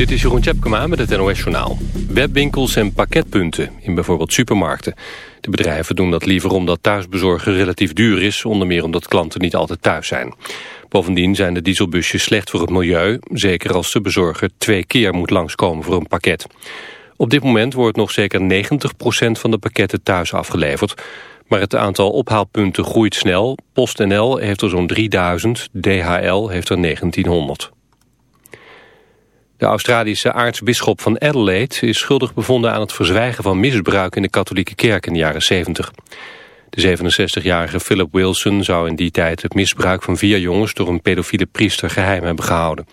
Dit is Jeroen Tjepkema met het NOS Journaal. Webwinkels en pakketpunten in bijvoorbeeld supermarkten. De bedrijven doen dat liever omdat thuisbezorgen relatief duur is... onder meer omdat klanten niet altijd thuis zijn. Bovendien zijn de dieselbusjes slecht voor het milieu... zeker als de bezorger twee keer moet langskomen voor een pakket. Op dit moment wordt nog zeker 90% van de pakketten thuis afgeleverd... Maar het aantal ophaalpunten groeit snel. PostNL heeft er zo'n 3000, DHL heeft er 1900. De Australische aartsbisschop van Adelaide is schuldig bevonden aan het verzwijgen van misbruik in de katholieke kerk in de jaren 70. De 67-jarige Philip Wilson zou in die tijd het misbruik van vier jongens door een pedofiele priester geheim hebben gehouden.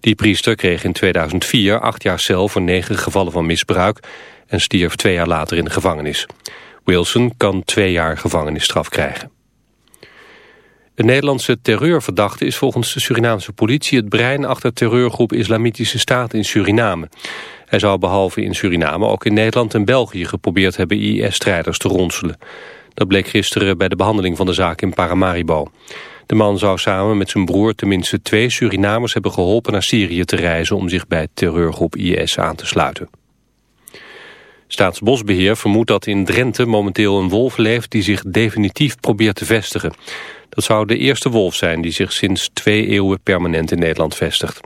Die priester kreeg in 2004 acht jaar cel voor negen gevallen van misbruik en stierf twee jaar later in de gevangenis. Wilson kan twee jaar gevangenisstraf krijgen. De Nederlandse terreurverdachte is volgens de Surinaamse politie het brein achter terreurgroep Islamitische Staat in Suriname. Hij zou behalve in Suriname ook in Nederland en België geprobeerd hebben IS-strijders te ronselen. Dat bleek gisteren bij de behandeling van de zaak in Paramaribo. De man zou samen met zijn broer tenminste twee Surinamers hebben geholpen naar Syrië te reizen om zich bij terreurgroep IS aan te sluiten. Staatsbosbeheer vermoedt dat in Drenthe momenteel een wolf leeft die zich definitief probeert te vestigen. Dat zou de eerste wolf zijn die zich sinds twee eeuwen permanent in Nederland vestigt.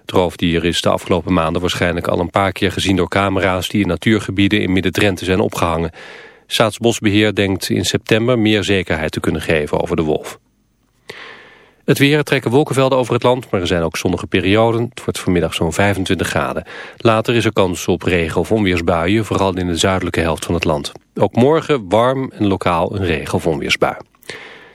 Het roofdier is de afgelopen maanden waarschijnlijk al een paar keer gezien door camera's die in natuurgebieden in Midden-Drenthe zijn opgehangen. Staatsbosbeheer denkt in september meer zekerheid te kunnen geven over de wolf. Het weer trekken wolkenvelden over het land, maar er zijn ook zonnige perioden. Het wordt vanmiddag zo'n 25 graden. Later is er kans op regen- of onweersbuien, vooral in de zuidelijke helft van het land. Ook morgen warm en lokaal een regen- of onweersbui.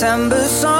September song,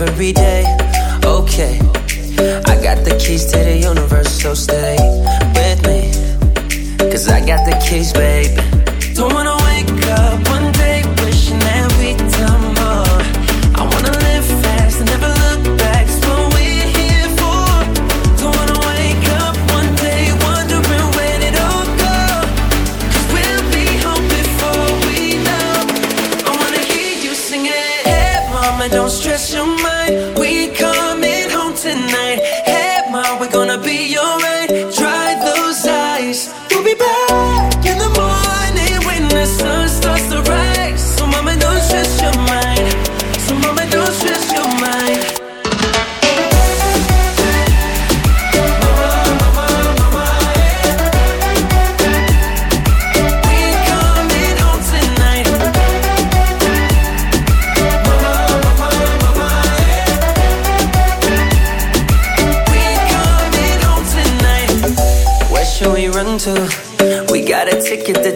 every day? Okay, I got the keys to the universe, so stay with me. Cause I got the keys, baby. Don't wanna wake up one day wishing that we'd done more. I wanna live fast and never look back. It's what we're here for. Don't wanna wake up one day wondering where it all go. Cause we'll be home before we know. I wanna hear you sing it. Hey, mama, don't stress your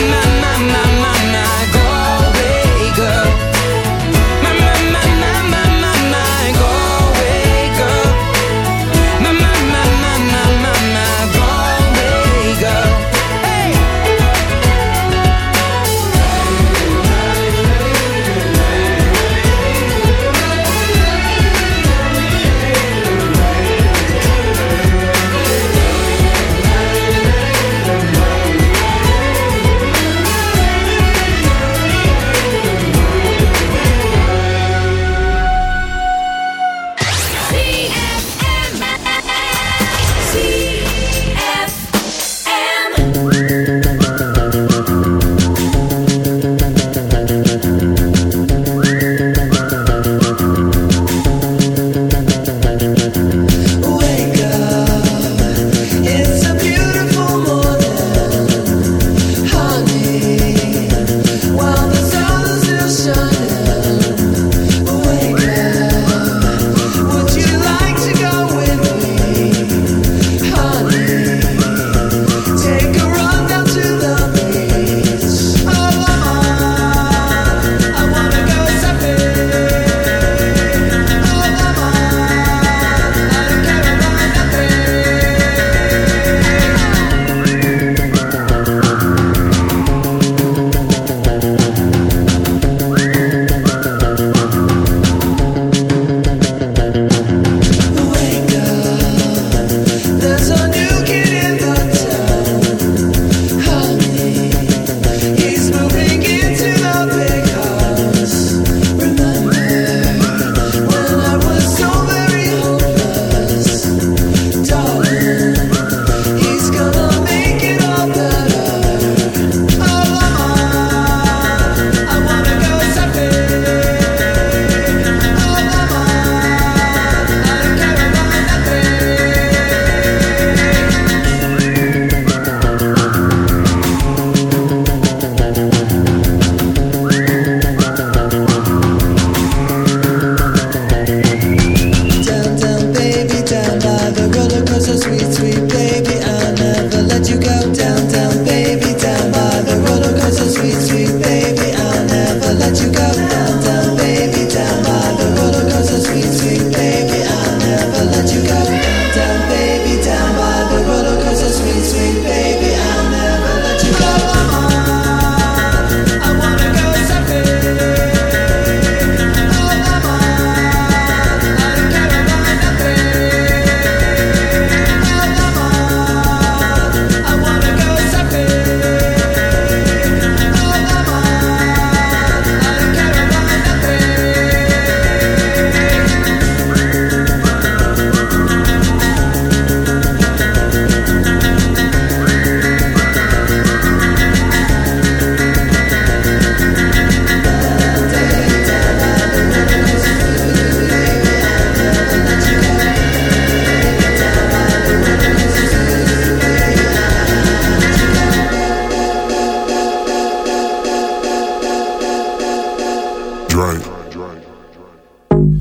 My, my, my, my,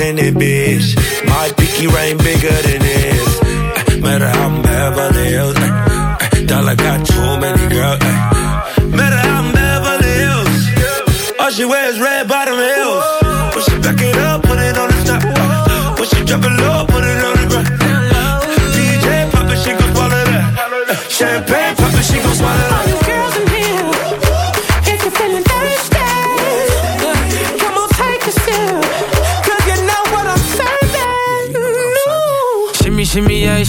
and it, bitch.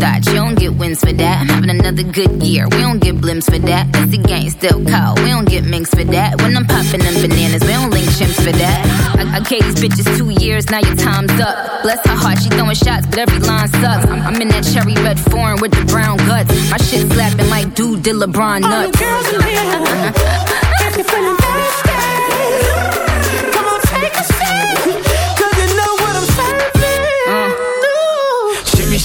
thoughts, you don't get wins for that. I'm having another good year, we don't get blimps for that. That's the gang still call, we don't get minks for that. When I'm popping them bananas, we don't link chimps for that. I, I gave these bitches two years, now your time's up. Bless her heart, she throwing shots, but every line sucks. I'm, I'm in that cherry red foreign with the brown guts. My shit slapping like dude did LeBron All you nuts. girls in here, if you're feeling thirsty, come on take a sip,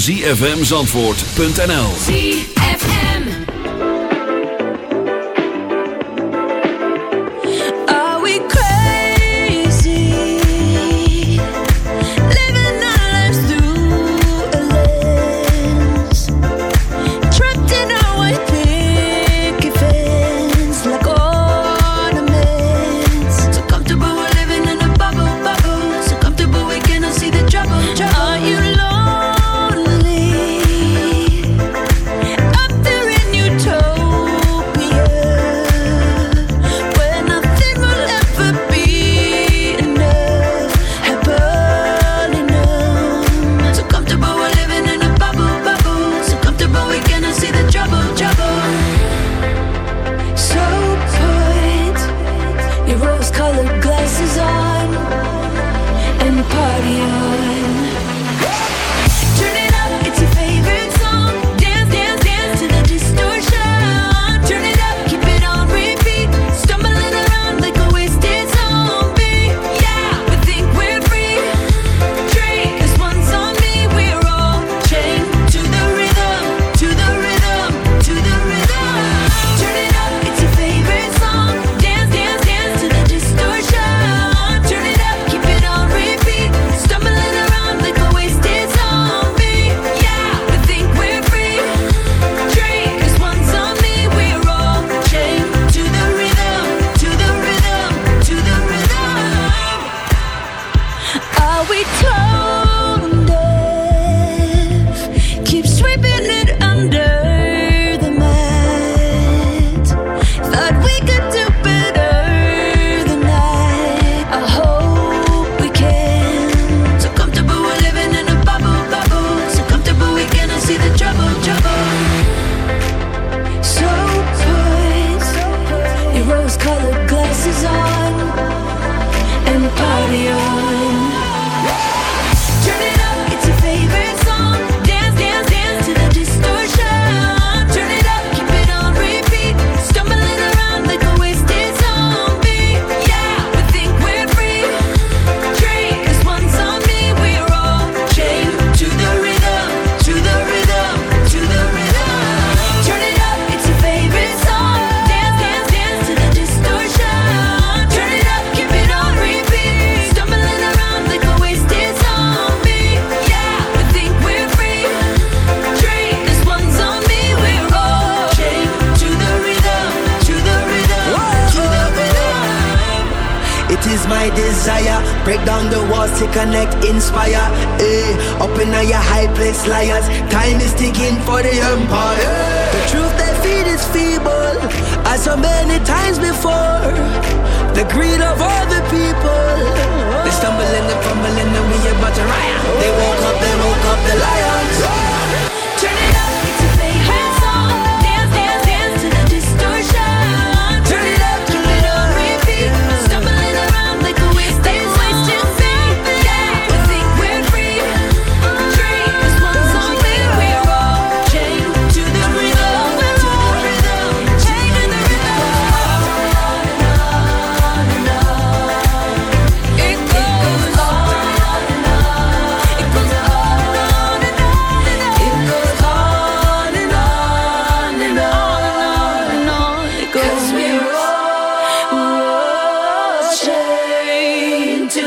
zfmzandvoort.nl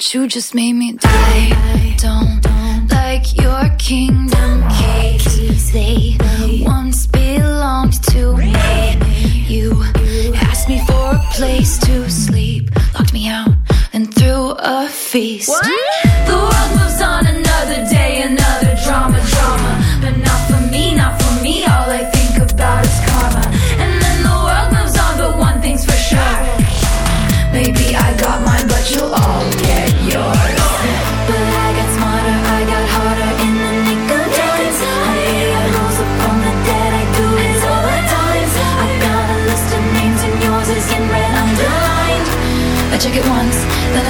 but you just made me die. I don't, like your kingdom keys. They once belonged to me. You asked me for a place to sleep, locked me out, and threw a feast. What? The world moves on another day, another.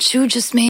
you just made.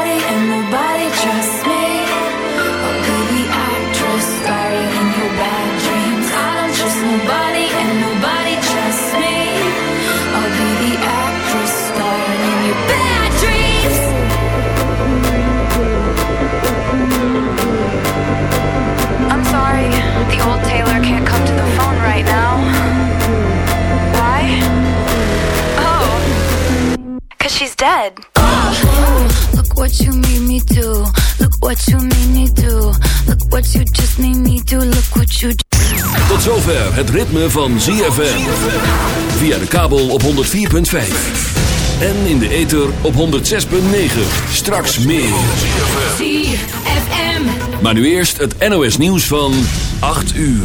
dead. Look what you made me do. Look what you made me do. Look what you just made me do. Look what you. Tot zover het ritme van ZFM. Via de kabel op 104.5. En in de ether op 106.9. Straks meer. ZFM. Maar nu eerst het NOS nieuws van 8 uur.